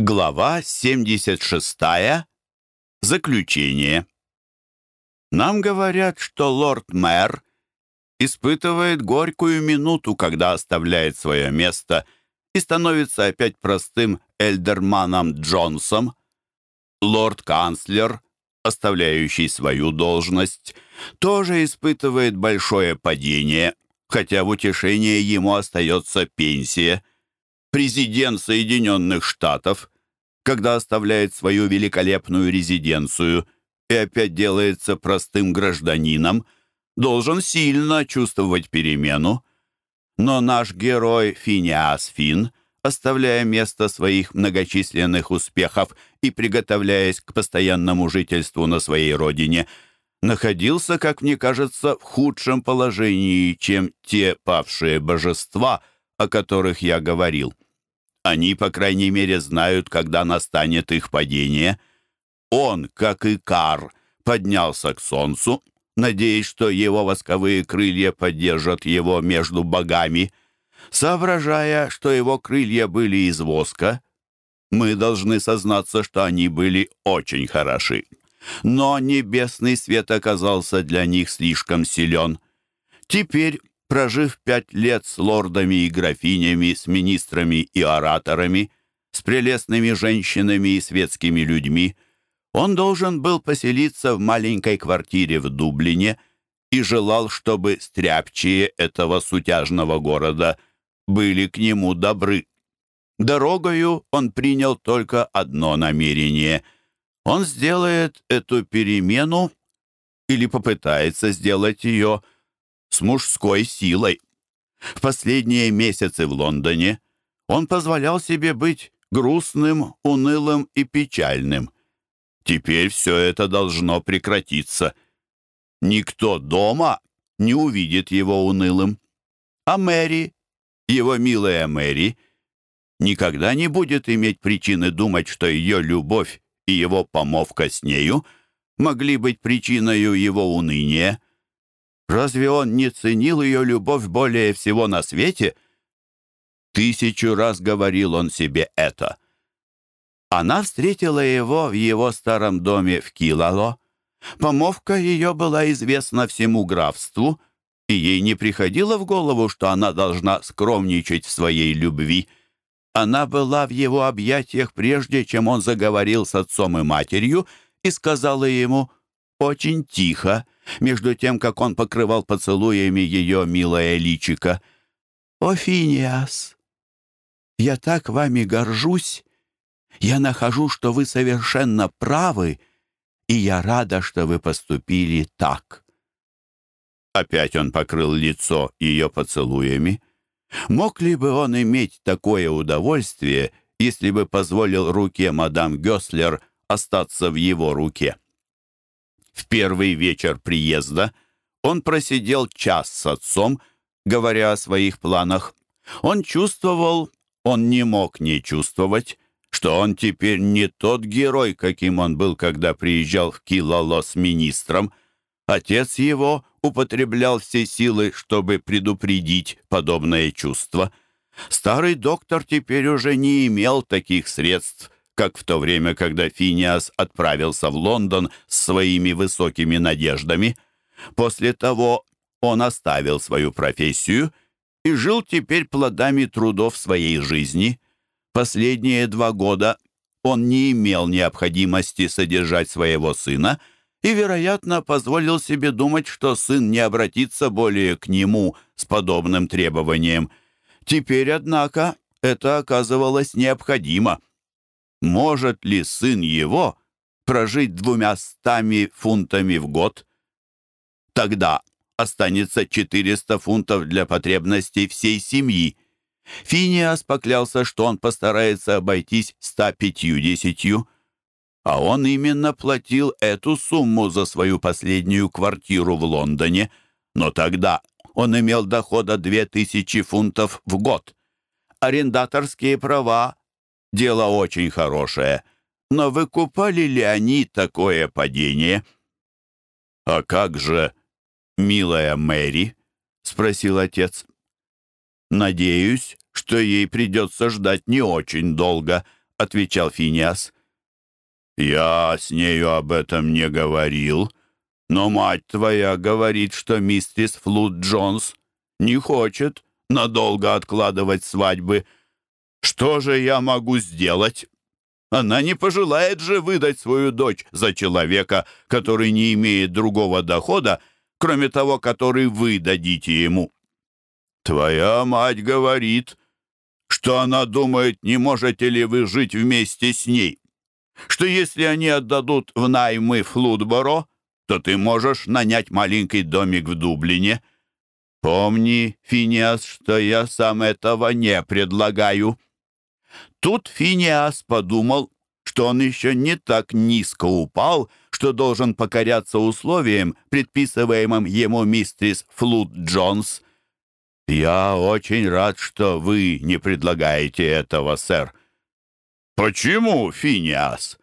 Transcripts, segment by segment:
Глава 76. Заключение. Нам говорят, что лорд-мэр испытывает горькую минуту, когда оставляет свое место и становится опять простым эльдерманом Джонсом. Лорд-канцлер, оставляющий свою должность, тоже испытывает большое падение, хотя в утешение ему остается пенсия – президент Соединенных Штатов, когда оставляет свою великолепную резиденцию и опять делается простым гражданином, должен сильно чувствовать перемену. Но наш герой Финиас Фин, оставляя место своих многочисленных успехов и приготовляясь к постоянному жительству на своей родине, находился, как мне кажется, в худшем положении, чем те павшие божества – о которых я говорил. Они, по крайней мере, знают, когда настанет их падение. Он, как и Кар, поднялся к солнцу, надеясь, что его восковые крылья поддержат его между богами. Соображая, что его крылья были из воска, мы должны сознаться, что они были очень хороши. Но небесный свет оказался для них слишком силен. Теперь прожив пять лет с лордами и графинями, с министрами и ораторами, с прелестными женщинами и светскими людьми, он должен был поселиться в маленькой квартире в Дублине и желал, чтобы стряпчие этого сутяжного города были к нему добры. Дорогою он принял только одно намерение. Он сделает эту перемену или попытается сделать ее – с мужской силой. В последние месяцы в Лондоне он позволял себе быть грустным, унылым и печальным. Теперь все это должно прекратиться. Никто дома не увидит его унылым. А Мэри, его милая Мэри, никогда не будет иметь причины думать, что ее любовь и его помовка с нею могли быть причиной его уныния. Разве он не ценил ее любовь более всего на свете? Тысячу раз говорил он себе это. Она встретила его в его старом доме в Килало. Помовка ее была известна всему графству, и ей не приходило в голову, что она должна скромничать в своей любви. Она была в его объятиях прежде, чем он заговорил с отцом и матерью, и сказала ему очень тихо, между тем, как он покрывал поцелуями ее милое личико. «О, Финиас, я так вами горжусь. Я нахожу, что вы совершенно правы, и я рада, что вы поступили так». Опять он покрыл лицо ее поцелуями. Мог ли бы он иметь такое удовольствие, если бы позволил руке мадам Гёслер остаться в его руке? В первый вечер приезда он просидел час с отцом, говоря о своих планах. Он чувствовал, он не мог не чувствовать, что он теперь не тот герой, каким он был, когда приезжал в Килало с министром. Отец его употреблял все силы, чтобы предупредить подобное чувство. Старый доктор теперь уже не имел таких средств, как в то время, когда Финиас отправился в Лондон с своими высокими надеждами. После того он оставил свою профессию и жил теперь плодами трудов своей жизни. Последние два года он не имел необходимости содержать своего сына и, вероятно, позволил себе думать, что сын не обратится более к нему с подобным требованием. Теперь, однако, это оказывалось необходимо – может ли сын его прожить двумя стами фунтами в год? Тогда останется 400 фунтов для потребностей всей семьи. Финиас поклялся, что он постарается обойтись 150, а он именно платил эту сумму за свою последнюю квартиру в Лондоне, но тогда он имел дохода 2000 фунтов в год. Арендаторские права Дело очень хорошее. Но выкупали ли они такое падение? «А как же, милая Мэри?» — спросил отец. «Надеюсь, что ей придется ждать не очень долго», — отвечал Финиас. «Я с нею об этом не говорил, но мать твоя говорит, что мистерис Флуд Джонс не хочет надолго откладывать свадьбы. Что же я могу сделать? Она не пожелает же выдать свою дочь за человека, который не имеет другого дохода, кроме того, который вы дадите ему. Твоя мать говорит, что она думает, не можете ли вы жить вместе с ней, что если они отдадут в наймы Флудборо, то ты можешь нанять маленький домик в Дублине. Помни, Финиас, что я сам этого не предлагаю». Тут Финиас подумал, что он еще не так низко упал, что должен покоряться условиям, предписываемым ему мистерис Флуд Джонс. «Я очень рад, что вы не предлагаете этого, сэр». «Почему, Финиас?»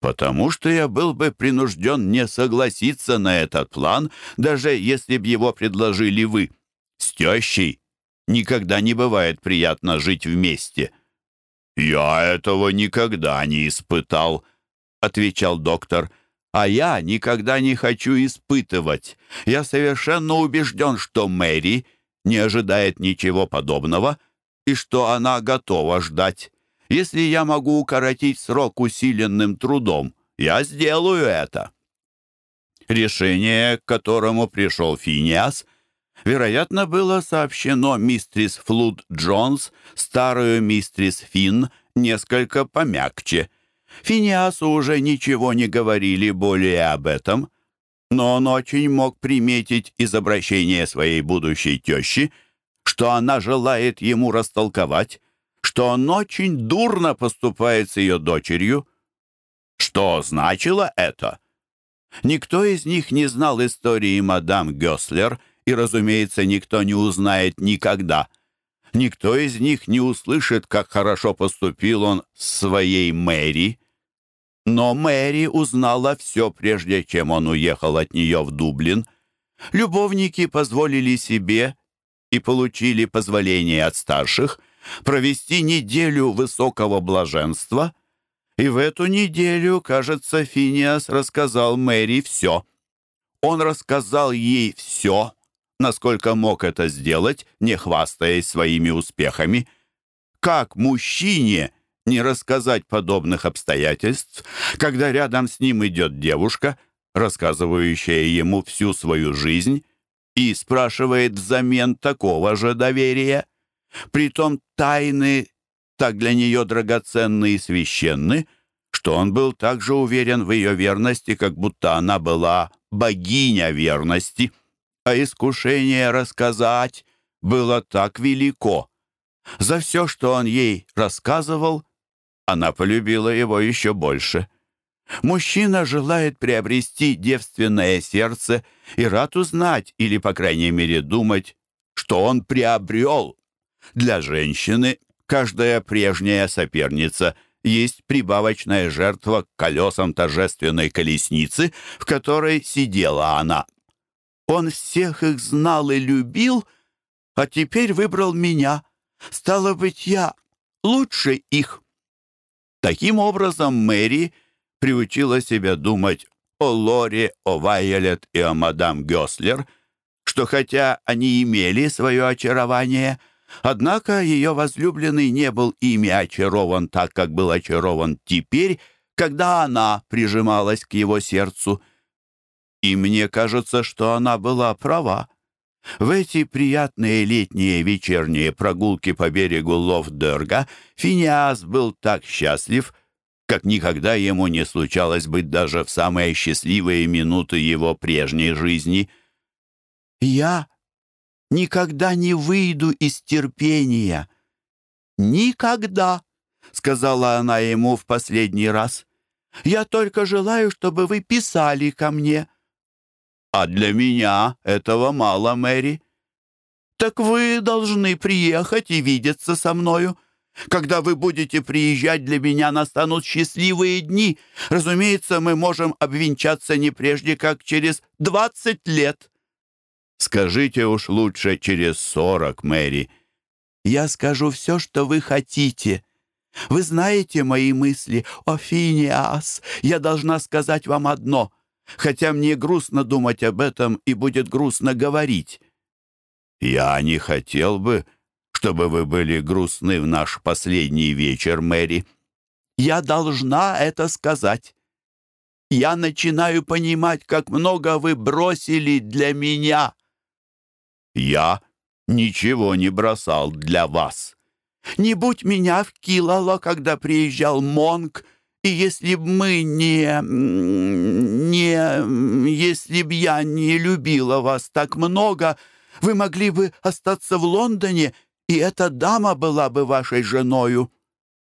«Потому что я был бы принужден не согласиться на этот план, даже если б его предложили вы. С тещей никогда не бывает приятно жить вместе». «Я этого никогда не испытал», — отвечал доктор. «А я никогда не хочу испытывать. Я совершенно убежден, что Мэри не ожидает ничего подобного и что она готова ждать. Если я могу укоротить срок усиленным трудом, я сделаю это». Решение, к которому пришел Финиас — вероятно, было сообщено мистрис Флуд Джонс, старую мистрис Финн, несколько помягче. Финиасу уже ничего не говорили более об этом, но он очень мог приметить из обращения своей будущей тещи, что она желает ему растолковать, что он очень дурно поступает с ее дочерью. Что значило это? Никто из них не знал истории мадам Гёслер — и, разумеется, никто не узнает никогда. Никто из них не услышит, как хорошо поступил он с своей Мэри. Но Мэри узнала все, прежде чем он уехал от нее в Дублин. Любовники позволили себе и получили позволение от старших провести неделю высокого блаженства, и в эту неделю, кажется, Финиас рассказал Мэри все. Он рассказал ей все, насколько мог это сделать, не хвастаясь своими успехами. Как мужчине не рассказать подобных обстоятельств, когда рядом с ним идет девушка, рассказывающая ему всю свою жизнь, и спрашивает взамен такого же доверия? Притом тайны так для нее драгоценны и священны, что он был также уверен в ее верности, как будто она была богиня верности а искушение рассказать было так велико. За все, что он ей рассказывал, она полюбила его еще больше. Мужчина желает приобрести девственное сердце и рад узнать, или, по крайней мере, думать, что он приобрел. Для женщины каждая прежняя соперница есть прибавочная жертва к колесам торжественной колесницы, в которой сидела она. Он всех их знал и любил, а теперь выбрал меня. Стало быть, я лучше их. Таким образом, Мэри приучила себя думать о Лоре, о Вайолет и о мадам Гёслер, что хотя они имели свое очарование, однако ее возлюбленный не был ими очарован так, как был очарован теперь, когда она прижималась к его сердцу — и мне кажется, что она была права. В эти приятные летние вечерние прогулки по берегу Лофдерга Финиас был так счастлив, как никогда ему не случалось быть даже в самые счастливые минуты его прежней жизни. «Я никогда не выйду из терпения. Никогда!» — сказала она ему в последний раз. «Я только желаю, чтобы вы писали ко мне». «А для меня этого мало, Мэри». «Так вы должны приехать и видеться со мною. Когда вы будете приезжать, для меня настанут счастливые дни. Разумеется, мы можем обвенчаться не прежде, как через двадцать лет». «Скажите уж лучше через сорок, Мэри». «Я скажу все, что вы хотите. Вы знаете мои мысли, о Финиас. Я должна сказать вам одно, хотя мне грустно думать об этом и будет грустно говорить. Я не хотел бы, чтобы вы были грустны в наш последний вечер, Мэри. Я должна это сказать. Я начинаю понимать, как много вы бросили для меня. Я ничего не бросал для вас. Не будь меня в Килало, когда приезжал Монг, и если б мы не... не... если б я не любила вас так много, вы могли бы остаться в Лондоне, и эта дама была бы вашей женою».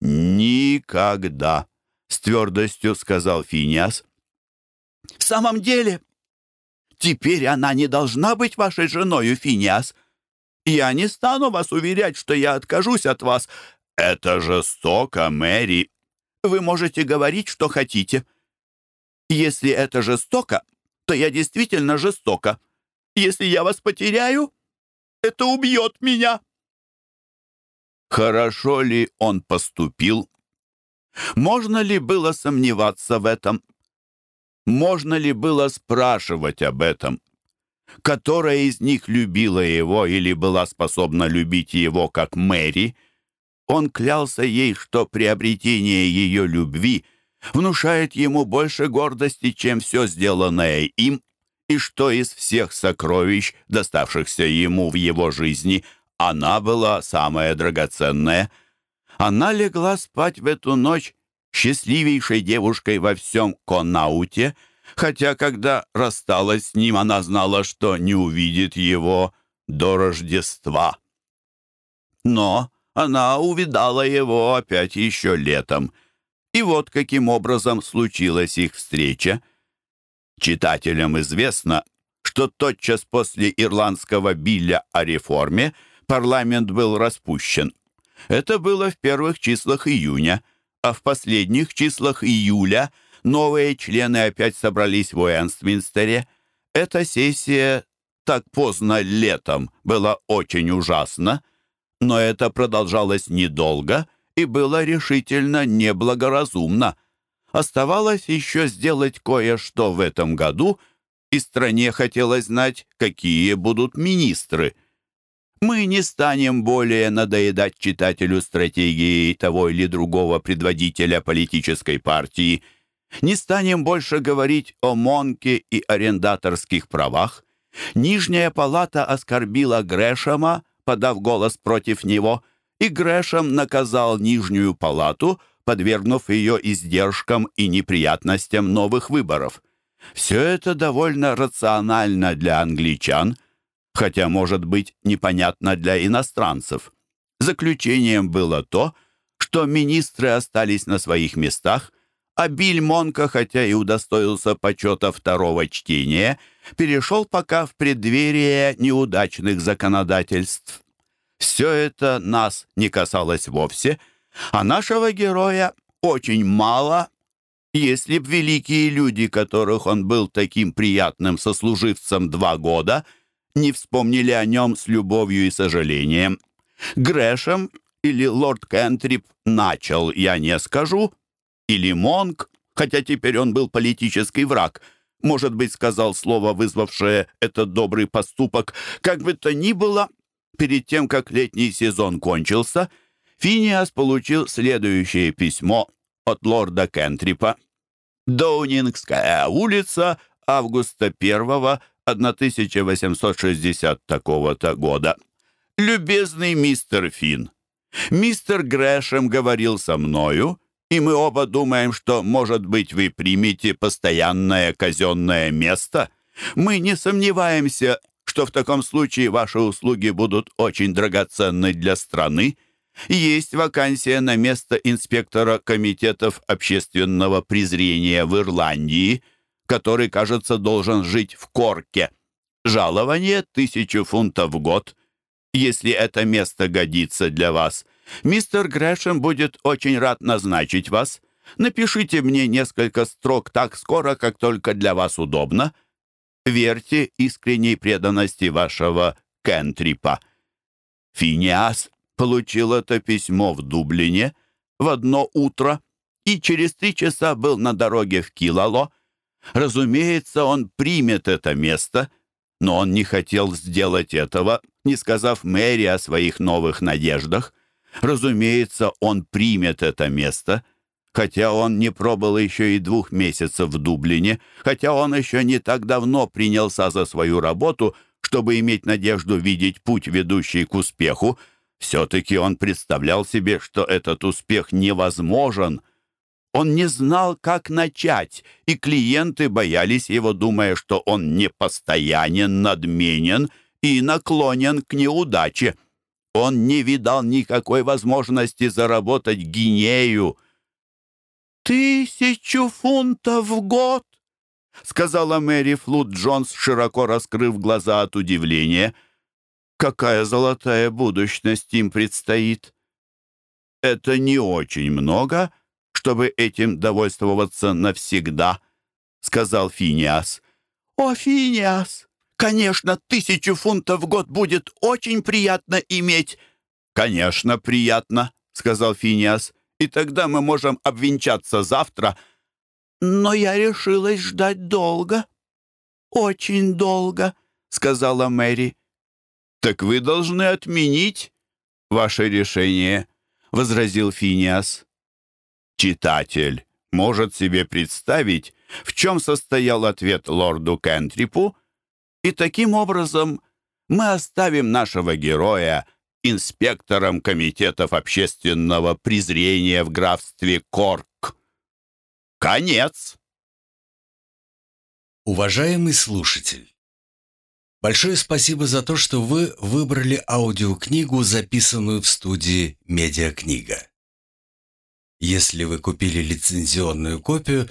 «Никогда», — с твердостью сказал Финиас. «В самом деле, теперь она не должна быть вашей женою, Финиас. Я не стану вас уверять, что я откажусь от вас. Это жестоко, Мэри. Вы можете говорить, что хотите. Если это жестоко, то я действительно жестока. Если я вас потеряю, это убьет меня». Хорошо ли он поступил? Можно ли было сомневаться в этом? Можно ли было спрашивать об этом? Которая из них любила его или была способна любить его, как Мэри? Он клялся ей, что приобретение ее любви внушает ему больше гордости, чем все сделанное им, и что из всех сокровищ, доставшихся ему в его жизни, она была самая драгоценная. Она легла спать в эту ночь счастливейшей девушкой во всем Конауте, хотя когда рассталась с ним, она знала, что не увидит его до Рождества. Но она увидала его опять еще летом. И вот каким образом случилась их встреча. Читателям известно, что тотчас после ирландского билля о реформе парламент был распущен. Это было в первых числах июня, а в последних числах июля новые члены опять собрались в Уэнстминстере. Эта сессия так поздно летом была очень ужасна, но это продолжалось недолго и было решительно неблагоразумно. Оставалось еще сделать кое-что в этом году, и стране хотелось знать, какие будут министры – мы не станем более надоедать читателю стратегии того или другого предводителя политической партии, не станем больше говорить о Монке и арендаторских правах. Нижняя палата оскорбила Грэшема, подав голос против него, и Грэшем наказал Нижнюю палату, подвергнув ее издержкам и неприятностям новых выборов. Все это довольно рационально для англичан – хотя, может быть, непонятно для иностранцев. Заключением было то, что министры остались на своих местах, а Монка, хотя и удостоился почета второго чтения, перешел пока в преддверие неудачных законодательств. Все это нас не касалось вовсе, а нашего героя очень мало, если б великие люди, которых он был таким приятным сослуживцем два года — не вспомнили о нем с любовью и сожалением. Грэшем или лорд Кентрип начал, я не скажу, или Монк, хотя теперь он был политический враг, может быть, сказал слово, вызвавшее этот добрый поступок. Как бы то ни было, перед тем, как летний сезон кончился, Финиас получил следующее письмо от лорда Кентрипа. «Доунингская улица, августа 1 1860 такого-то года. «Любезный мистер Финн, мистер Грэшем говорил со мною, и мы оба думаем, что, может быть, вы примете постоянное казенное место. Мы не сомневаемся, что в таком случае ваши услуги будут очень драгоценны для страны. Есть вакансия на место инспектора комитетов общественного презрения в Ирландии – который, кажется, должен жить в Корке. Жалование — тысячу фунтов в год. Если это место годится для вас, мистер Грэшем будет очень рад назначить вас. Напишите мне несколько строк так скоро, как только для вас удобно. Верьте искренней преданности вашего Кентрипа. Финиас получил это письмо в Дублине в одно утро и через три часа был на дороге в Килало. Разумеется, он примет это место, но он не хотел сделать этого, не сказав Мэри о своих новых надеждах. Разумеется, он примет это место, хотя он не пробыл еще и двух месяцев в Дублине, хотя он еще не так давно принялся за свою работу, чтобы иметь надежду видеть путь, ведущий к успеху, все-таки он представлял себе, что этот успех невозможен. Он не знал, как начать, и клиенты боялись его, думая, что он непостоянен, надменен и наклонен к неудаче. Он не видал никакой возможности заработать гинею. «Тысячу фунтов в год!» — сказала Мэри Флуд Джонс, широко раскрыв глаза от удивления. «Какая золотая будущность им предстоит!» «Это не очень много, чтобы этим довольствоваться навсегда», — сказал Финиас. «О, Финиас! Конечно, тысячу фунтов в год будет очень приятно иметь!» «Конечно, приятно», — сказал Финиас. «И тогда мы можем обвенчаться завтра». «Но я решилась ждать долго, очень долго», — сказала Мэри. «Так вы должны отменить ваше решение», — возразил Финиас. Читатель может себе представить, в чем состоял ответ лорду Кентрипу, и таким образом мы оставим нашего героя инспектором комитетов общественного презрения в графстве Корк. Конец. Уважаемый слушатель, большое спасибо за то, что вы выбрали аудиокнигу, записанную в студии «Медиакнига». Если вы купили лицензионную копию,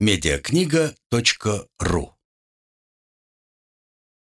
медиакнига.ру